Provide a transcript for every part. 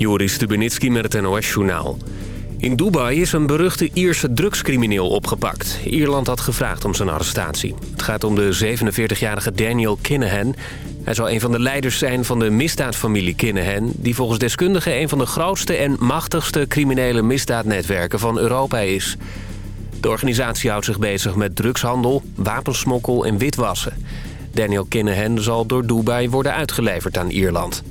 Joris Stubenitski met het NOS-journaal. In Dubai is een beruchte Ierse drugscrimineel opgepakt. Ierland had gevraagd om zijn arrestatie. Het gaat om de 47-jarige Daniel Kinahan. Hij zou een van de leiders zijn van de misdaadfamilie Kinahan... die volgens deskundigen een van de grootste en machtigste criminele misdaadnetwerken van Europa is. De organisatie houdt zich bezig met drugshandel, wapensmokkel en witwassen. Daniel Kinahan zal door Dubai worden uitgeleverd aan Ierland.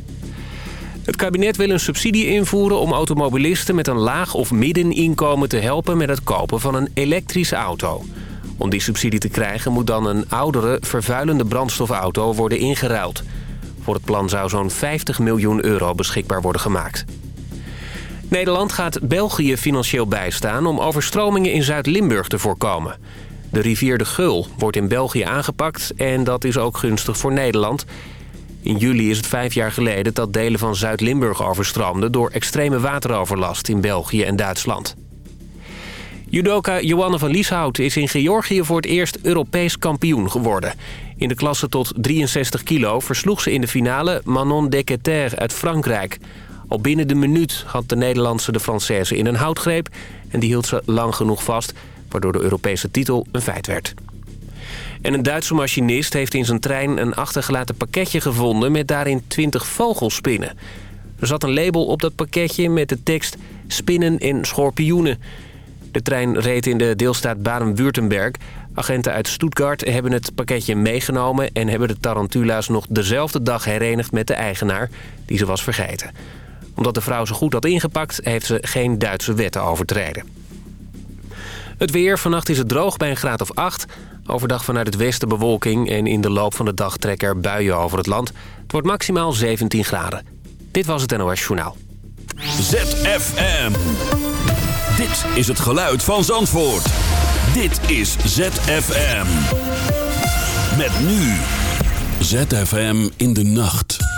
Het kabinet wil een subsidie invoeren om automobilisten met een laag of middeninkomen te helpen met het kopen van een elektrische auto. Om die subsidie te krijgen moet dan een oudere, vervuilende brandstofauto worden ingeruild. Voor het plan zou zo'n 50 miljoen euro beschikbaar worden gemaakt. Nederland gaat België financieel bijstaan om overstromingen in Zuid-Limburg te voorkomen. De rivier de Geul wordt in België aangepakt en dat is ook gunstig voor Nederland... In juli is het vijf jaar geleden dat delen van Zuid-Limburg overstroomden... door extreme wateroverlast in België en Duitsland. Judoka Joanne van Lieshout is in Georgië voor het eerst Europees kampioen geworden. In de klasse tot 63 kilo versloeg ze in de finale Manon Dequeter uit Frankrijk. Al binnen de minuut had de Nederlandse de Française in een houtgreep... en die hield ze lang genoeg vast, waardoor de Europese titel een feit werd. En een Duitse machinist heeft in zijn trein een achtergelaten pakketje gevonden... met daarin 20 vogelspinnen. Er zat een label op dat pakketje met de tekst spinnen en schorpioenen. De trein reed in de deelstaat Baden-Württemberg. Agenten uit Stuttgart hebben het pakketje meegenomen... en hebben de tarantula's nog dezelfde dag herenigd met de eigenaar... die ze was vergeten. Omdat de vrouw ze goed had ingepakt... heeft ze geen Duitse wetten overtreden. Het weer. Vannacht is het droog bij een graad of 8. Overdag vanuit het westen bewolking en in de loop van de dag trekken er buien over het land. Het wordt maximaal 17 graden. Dit was het NOS Journaal. ZFM. Dit is het geluid van Zandvoort. Dit is ZFM. Met nu. ZFM in de nacht.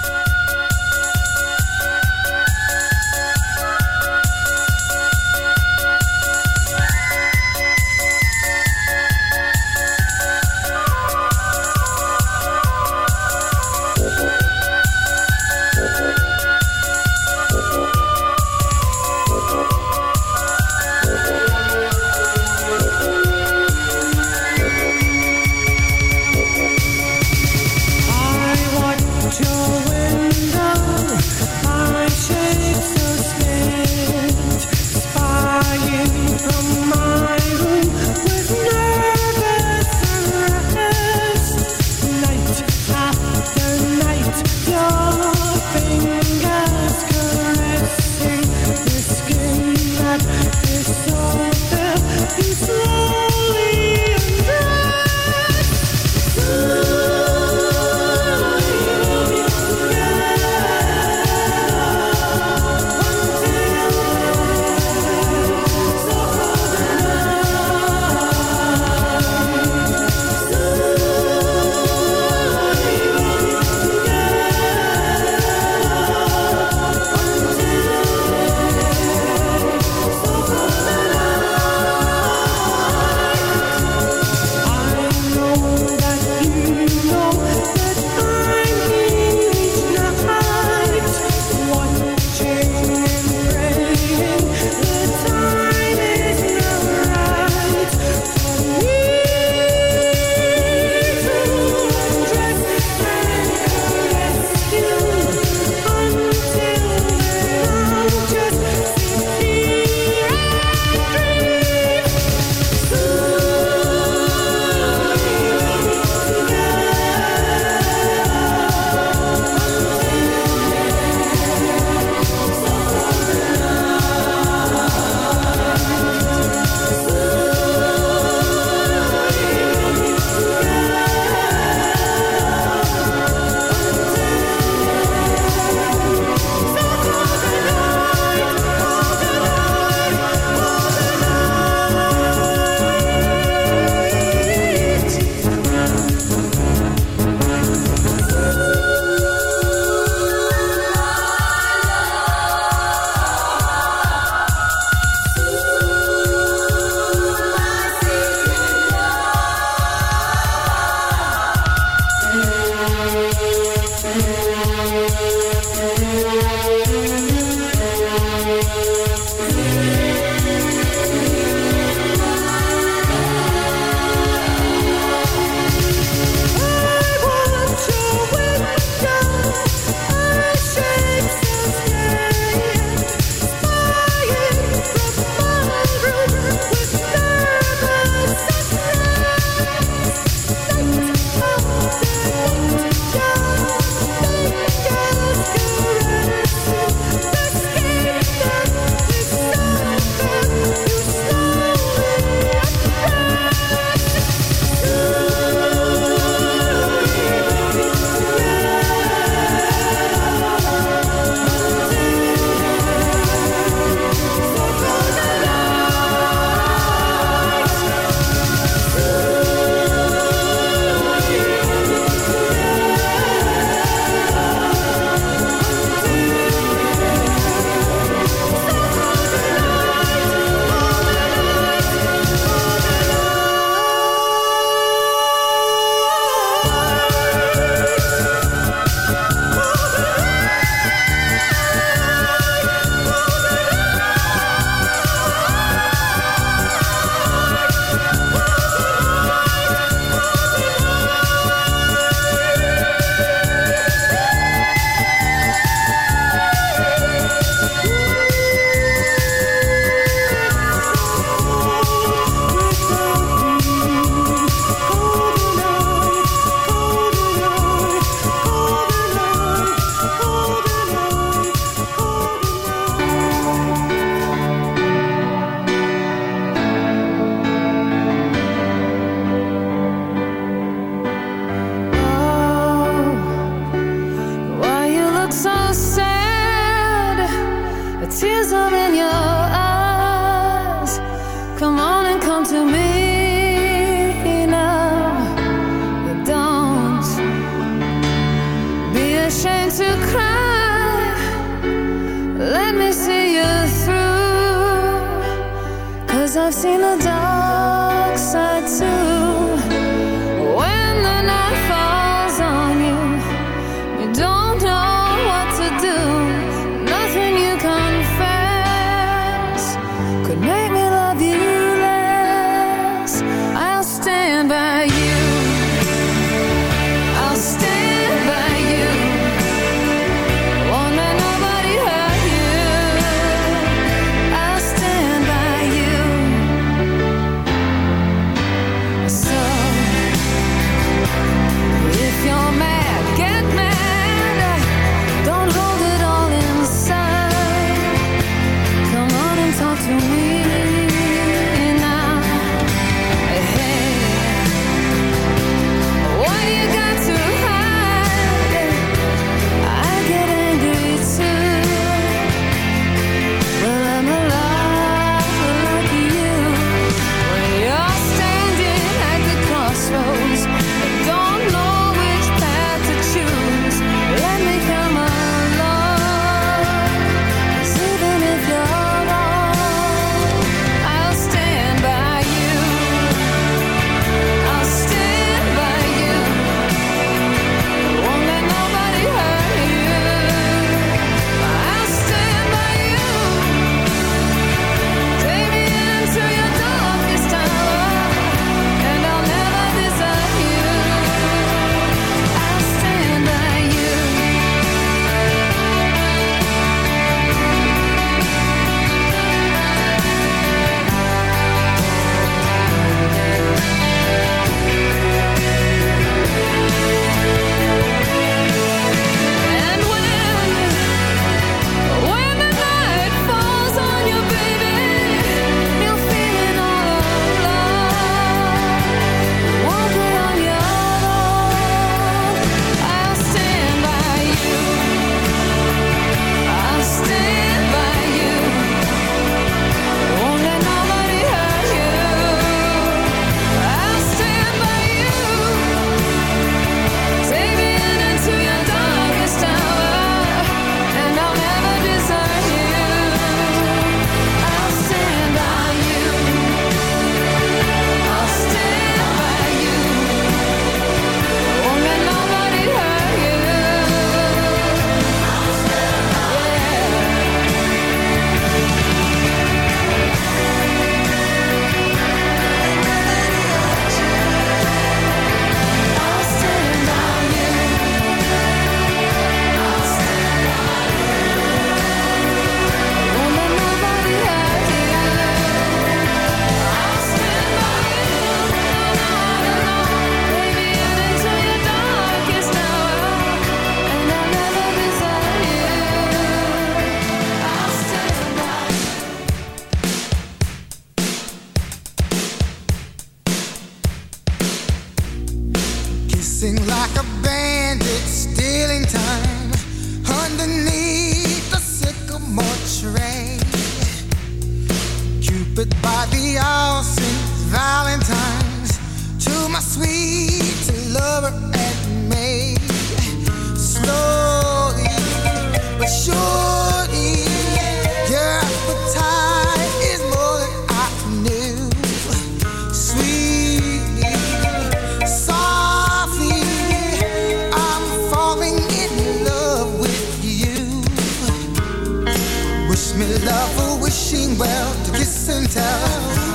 Wish me love, oh, wishing well to kiss and tell.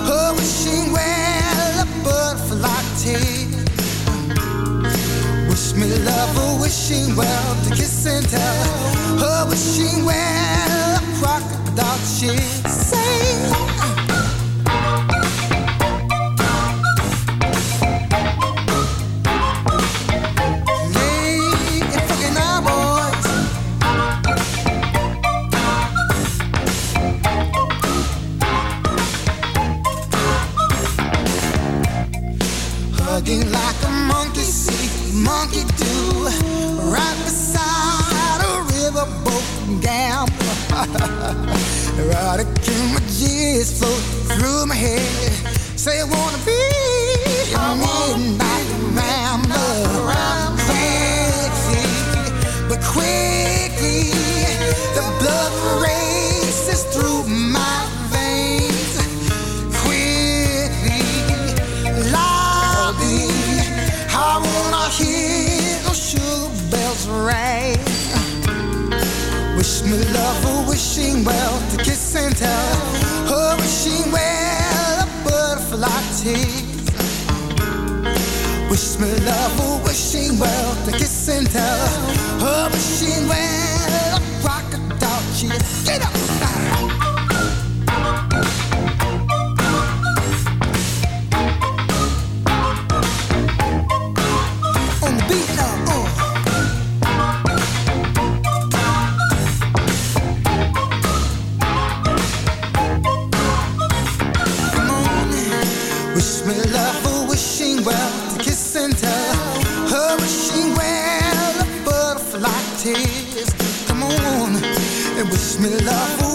Oh, wishing well, a butterfly tea. Wish me love, oh, wishing well to kiss and tell. Oh, wishing well, a crocodile she say. me love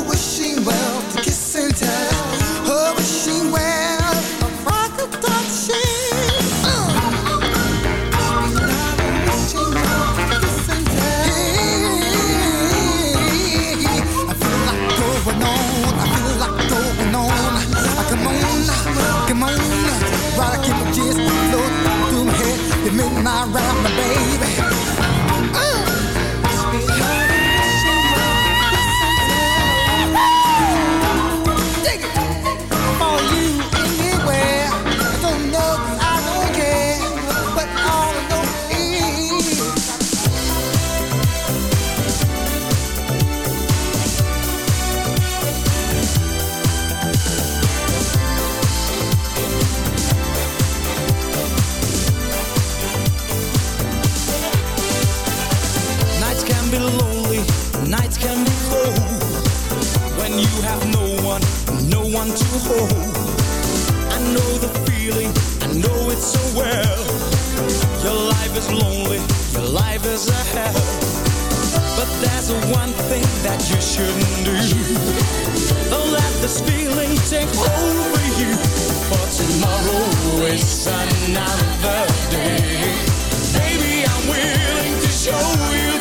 well. Your life is lonely, your life is a hell. But there's one thing that you shouldn't do. Don't let this feeling take over you. For tomorrow is another day. Baby, I'm willing to show you.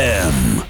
ZFM.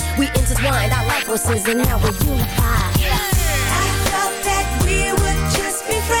We intertwined our life forces and now we're unified. I thought that we would just be friends.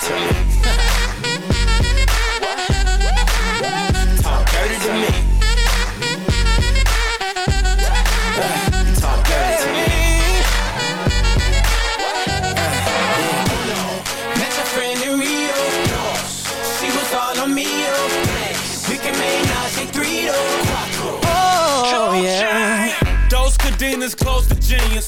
To me. talk dirty to me. Talk dirty to me. Oh, yeah. Those cadenas close to genius.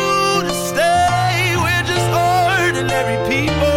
ordinary people.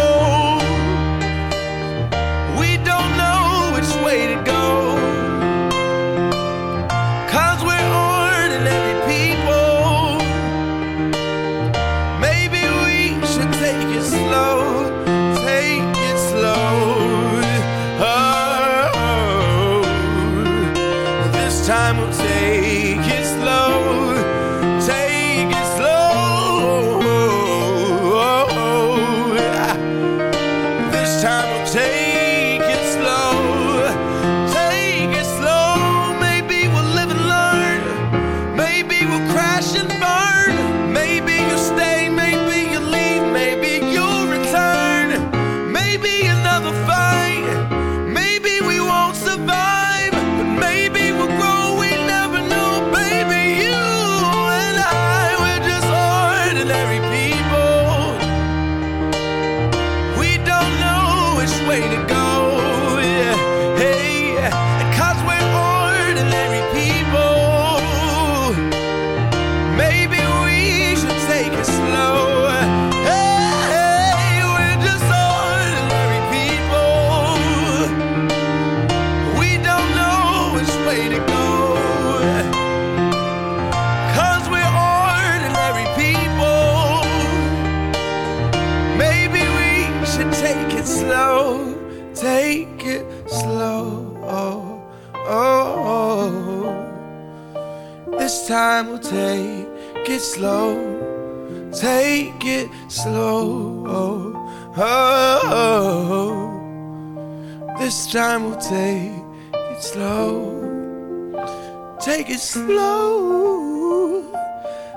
Take it slow.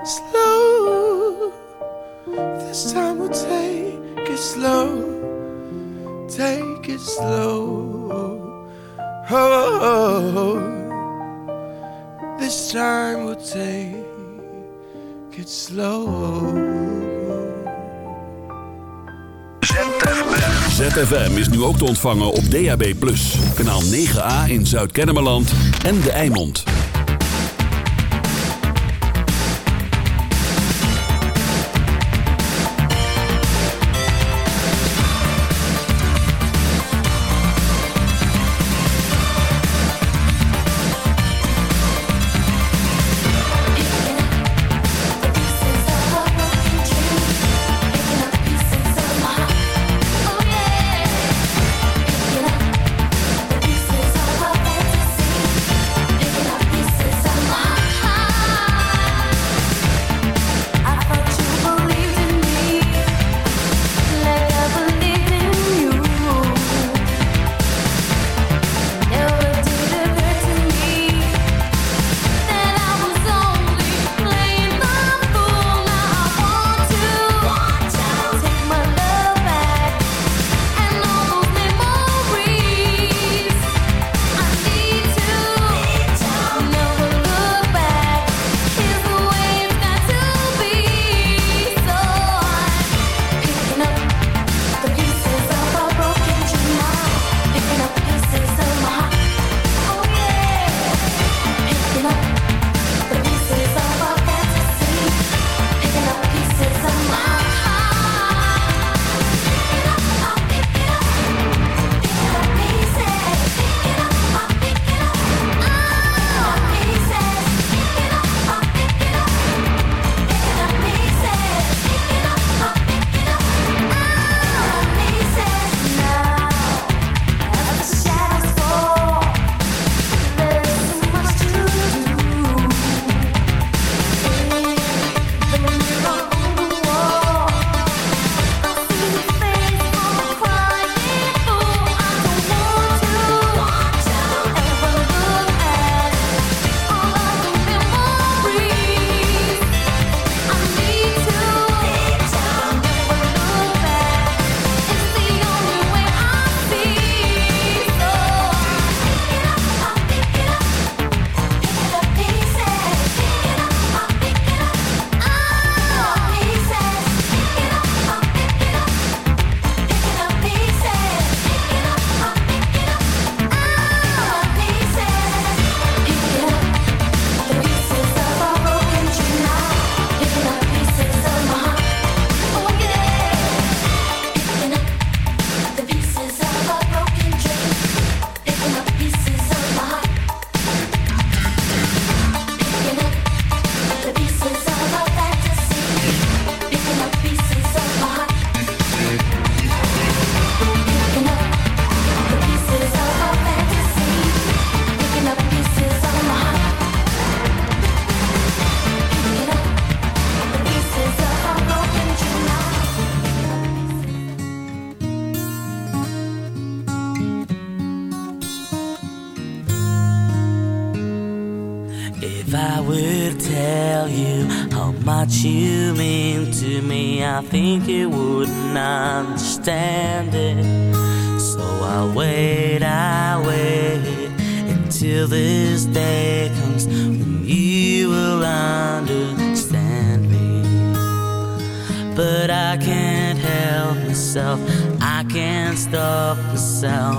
Slow. This time we'll take it slow. Take it slow. Oh, this time we'll take it slow. ZFM is nu ook te ontvangen op DAB+. Kanaal 9A in Zuid-Kennemerland en De Eimond. You wouldn't understand it. So I wait, I wait until this day comes when you will understand me. But I can't help myself, I can't stop myself.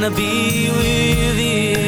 wanna be with you.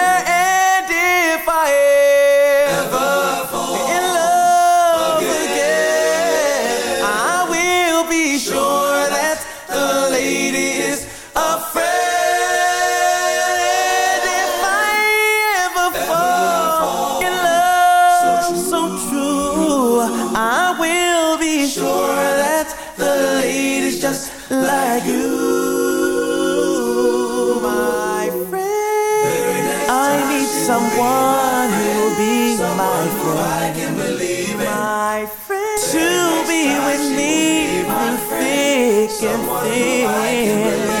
The lady's just like you, my friend. I need someone who'll be my friend. My friend to be with me through thick and thin.